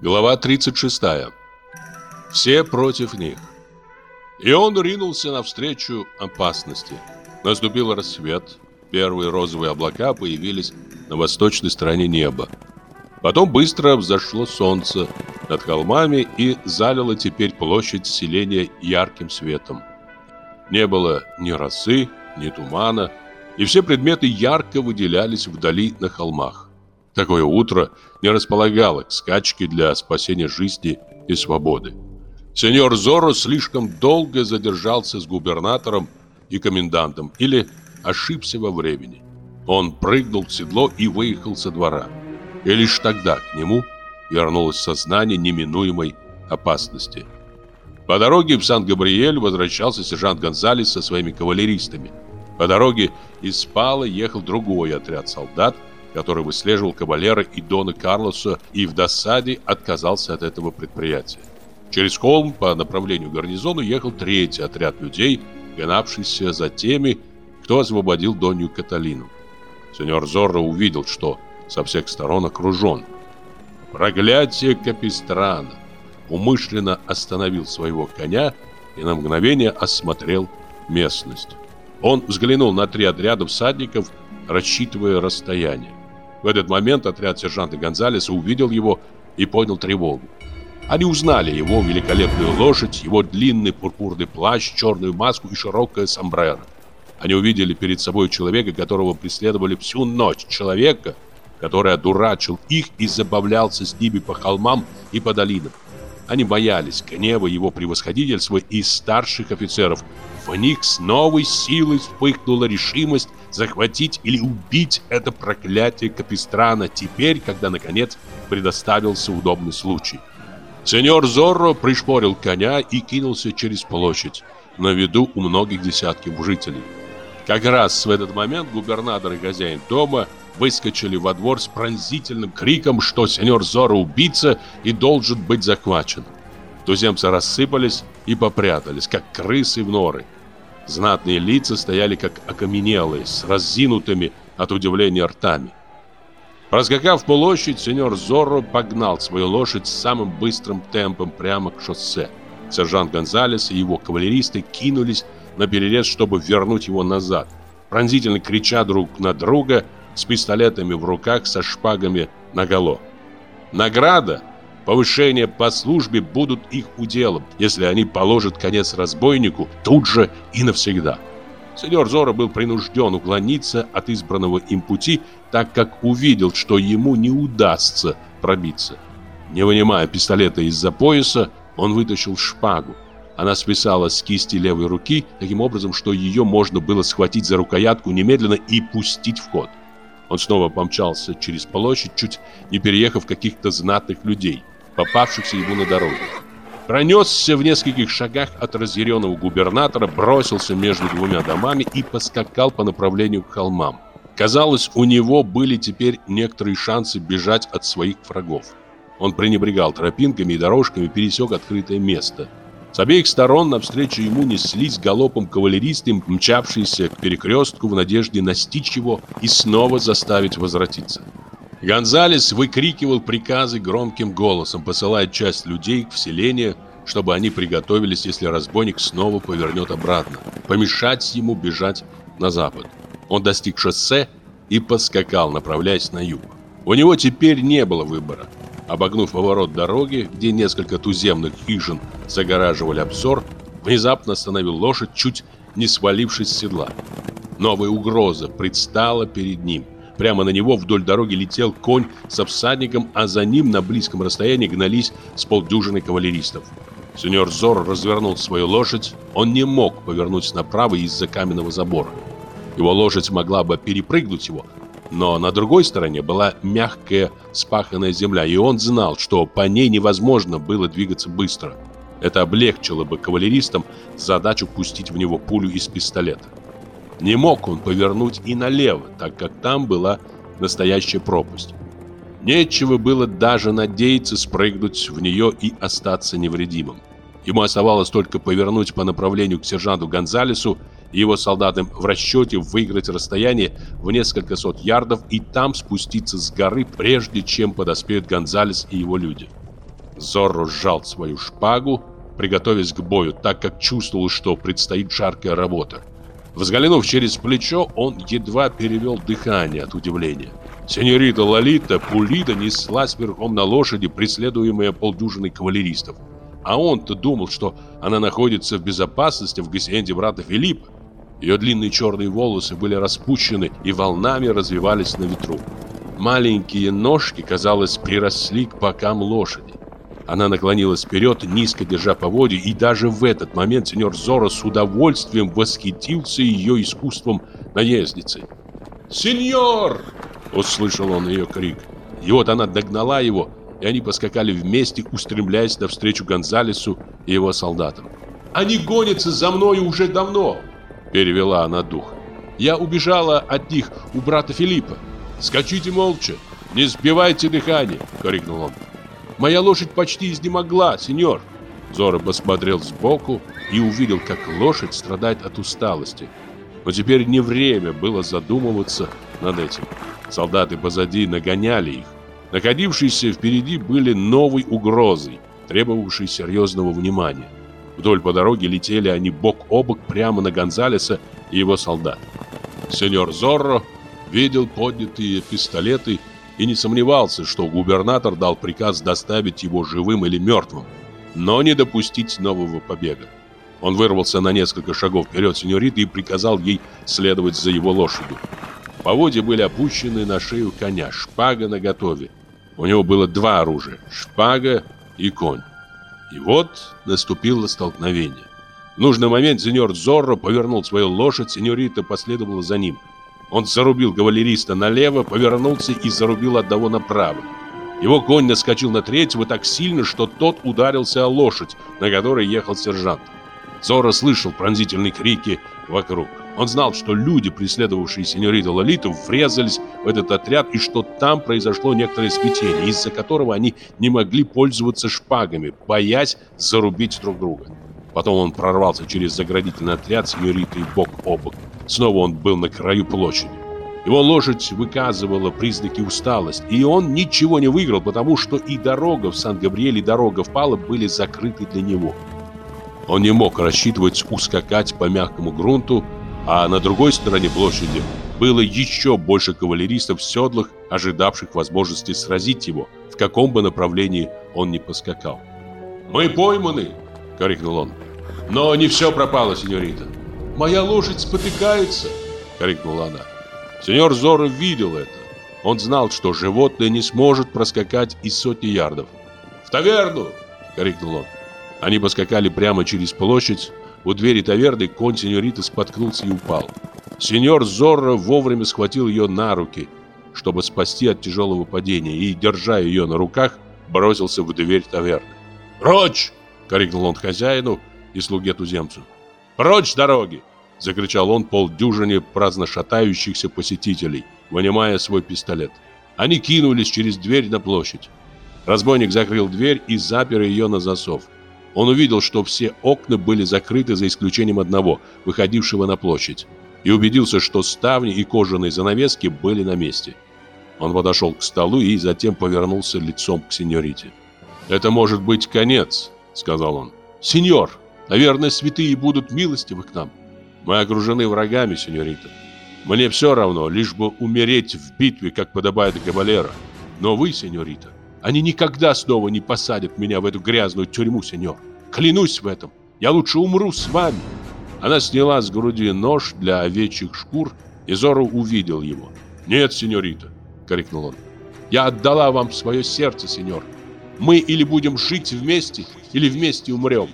Глава 36. Все против них. И он ринулся навстречу опасности. Наступил рассвет. Первые розовые облака появились на восточной стороне неба. Потом быстро взошло солнце над холмами и залило теперь площадь селения ярким светом. Не было ни росы, ни тумана, и все предметы ярко выделялись вдали на холмах. Такое утро не располагало к скачке для спасения жизни и свободы. Сеньор Зорро слишком долго задержался с губернатором и комендантом или ошибся во времени. Он прыгнул в седло и выехал со двора. И лишь тогда к нему вернулось сознание неминуемой опасности. По дороге в Сан-Габриэль возвращался сержант Гонсалес со своими кавалеристами. По дороге из Спала ехал другой отряд солдат, который выслеживал кавалера и Дона Карлоса и в досаде отказался от этого предприятия. Через холм по направлению к гарнизону ехал третий отряд людей, гнавшийся за теми, кто освободил Донью Каталину. Сеньор Зорро увидел, что со всех сторон окружен. Проклятие Капистрана умышленно остановил своего коня и на мгновение осмотрел местность. Он взглянул на три отряда всадников, рассчитывая расстояние. В этот момент отряд сержанта Гонзалеса увидел его и понял тревогу. Они узнали его великолепную лошадь, его длинный пурпурный плащ, черную маску и широкое сомбреро. Они увидели перед собой человека, которого преследовали всю ночь. Человека, который одурачил их и забавлялся с ними по холмам и по долинам. Они боялись гнева его превосходительства и старших офицеров. В них с новой силой вспыхнула решимость захватить или убить это проклятие Капистрана теперь, когда, наконец, предоставился удобный случай. Сеньор Зорро пришпорил коня и кинулся через площадь, на виду у многих десятков жителей. Как раз в этот момент губернатор и хозяин дома выскочили во двор с пронзительным криком, что сеньор Зорро убийца и должен быть захвачен. Туземцы рассыпались и попрятались, как крысы в норы. Знатные лица стояли как окаменелые, с разинутыми от удивления ртами. Проскакав площадь, сеньор Зорро погнал свою лошадь самым быстрым темпом прямо к шоссе. Сержант Гонзалес и его кавалеристы кинулись на перерез, чтобы вернуть его назад. Пронзительно крича друг на друга, с пистолетами в руках, со шпагами наголо. Награда, повышение по службе будут их уделом, если они положат конец разбойнику тут же и навсегда. Сеньор Зора был принужден уклониться от избранного им пути, так как увидел, что ему не удастся пробиться. Не вынимая пистолета из-за пояса, он вытащил шпагу. Она свисала с кисти левой руки, таким образом, что ее можно было схватить за рукоятку немедленно и пустить в ход. Он снова помчался через площадь, чуть не переехав каких-то знатных людей, попавшихся ему на дороге. Пронесся в нескольких шагах от разъяренного губернатора, бросился между двумя домами и поскакал по направлению к холмам. Казалось, у него были теперь некоторые шансы бежать от своих врагов. Он пренебрегал тропинками и дорожками, пересек открытое место. С обеих сторон навстречу ему неслись галопом кавалеристы, мчавшиеся к перекрестку в надежде настичь его и снова заставить возвратиться. Гонзалес выкрикивал приказы громким голосом, посылая часть людей в селение, чтобы они приготовились, если разбойник снова повернет обратно, помешать ему бежать на запад. Он достиг шоссе и поскакал, направляясь на юг. У него теперь не было выбора. Обогнув поворот дороги, где несколько туземных хижин загораживали обзор, внезапно остановил лошадь, чуть не свалившись с седла. Новая угроза предстала перед ним. Прямо на него вдоль дороги летел конь с всадником, а за ним на близком расстоянии гнались с полдюжины кавалеристов. Сеньор Зор развернул свою лошадь. Он не мог повернуть направо из-за каменного забора. Его лошадь могла бы перепрыгнуть его, но на другой стороне была мягкая спаханная земля, и он знал, что по ней невозможно было двигаться быстро. Это облегчило бы кавалеристам задачу пустить в него пулю из пистолета. Не мог он повернуть и налево, так как там была настоящая пропасть. Нечего было даже надеяться спрыгнуть в нее и остаться невредимым. Ему оставалось только повернуть по направлению к сержанту Гонзалесу его солдатам в расчете выиграть расстояние в несколько сот ярдов и там спуститься с горы, прежде чем подоспеют Гонзалес и его люди. Зорро сжал свою шпагу, приготовясь к бою, так как чувствовал, что предстоит жаркая работа. Взглянув через плечо, он едва перевел дыхание от удивления. Сеньорита Лолита Пулида неслась верхом на лошади, преследуемая полдюжиной кавалеристов. А он-то думал, что она находится в безопасности в гасиенде брата Филиппа. Ее длинные черные волосы были распущены и волнами развивались на ветру. Маленькие ножки, казалось, приросли к бокам лошади. Она наклонилась вперед, низко держа поводья, и даже в этот момент сеньор Зора с удовольствием восхитился ее искусством наездницы. «Сеньор!» – услышал он ее крик. И вот она догнала его, и они поскакали вместе, устремляясь навстречу Гонзалесу и его солдатам. «Они гонятся за мной уже давно!» – перевела она дух. «Я убежала от них у брата Филиппа. Скачите молча, не сбивайте дыхание!» – крикнул он. Моя лошадь почти изнемогла, сеньор. Зора посмотрел сбоку и увидел, как лошадь страдает от усталости. Но теперь не время было задумываться над этим. Солдаты позади нагоняли их. Находившиеся впереди были новой угрозой, требовавшей серьезного внимания. Вдоль по дороге летели они бок о бок прямо на Гонзалеса и его солдат. Сеньор Зорро видел поднятые пистолеты и не сомневался, что губернатор дал приказ доставить его живым или мертвым, но не допустить нового побега. Он вырвался на несколько шагов вперед сеньориты и приказал ей следовать за его лошадью. Поводья были опущены на шею коня, шпага наготове. У него было два оружия – шпага и конь. И вот наступило столкновение. В нужный момент сеньор Зорро повернул свою лошадь, сеньорита последовала за ним – он зарубил кавалериста налево, повернулся и зарубил одного направо. Его конь наскочил на третьего так сильно, что тот ударился о лошадь, на которой ехал сержант. Зора слышал пронзительные крики вокруг. Он знал, что люди, преследовавшие сеньориту Лолиту, врезались в этот отряд и что там произошло некоторое смятение, из-за которого они не могли пользоваться шпагами, боясь зарубить друг друга. Потом он прорвался через заградительный отряд сеньоритой бок о бок. Снова он был на краю площади. Его лошадь выказывала признаки усталости, и он ничего не выиграл, потому что и дорога в Сан-Габриэль, и дорога в Пало были закрыты для него. Он не мог рассчитывать ускакать по мягкому грунту, а на другой стороне площади было еще больше кавалеристов в седлах, ожидавших возможности сразить его, в каком бы направлении он ни поскакал. «Мы пойманы!» — крикнул он. «Но не все пропало, сеньорита. Моя лошадь спотыкается!» — крикнула она. Сеньор Зоро видел это. Он знал, что животное не сможет проскакать из сотни ярдов. «В таверну!» — крикнул он. Они поскакали прямо через площадь. У двери таверны конь сеньориты споткнулся и упал. Сеньор Зорро вовремя схватил ее на руки, чтобы спасти от тяжелого падения, и, держа ее на руках, бросился в дверь таверны. «Прочь!» — крикнул он хозяину и слуге-туземцу. «Прочь с дороги!» — закричал он полдюжине праздно шатающихся посетителей, вынимая свой пистолет. Они кинулись через дверь на площадь. Разбойник закрыл дверь и запер ее на засов. Он увидел, что все окна были закрыты за исключением одного, выходившего на площадь, и убедился, что ставни и кожаные занавески были на месте. Он подошел к столу и затем повернулся лицом к сеньорите. «Это может быть конец», — сказал он. «Сеньор, наверное, святые будут милостивы к нам. Мы окружены врагами, сеньорита. Мне все равно, лишь бы умереть в битве, как подобает кавалера. Но вы, сеньорита, они никогда снова не посадят меня в эту грязную тюрьму, сеньор. Клянусь в этом. Я лучше умру с вами. Она сняла с груди нож для овечьих шкур, и Зоро увидел его. «Нет, сеньорита!» — крикнул он. «Я отдала вам свое сердце, сеньор. Мы или будем жить вместе, или вместе умрем.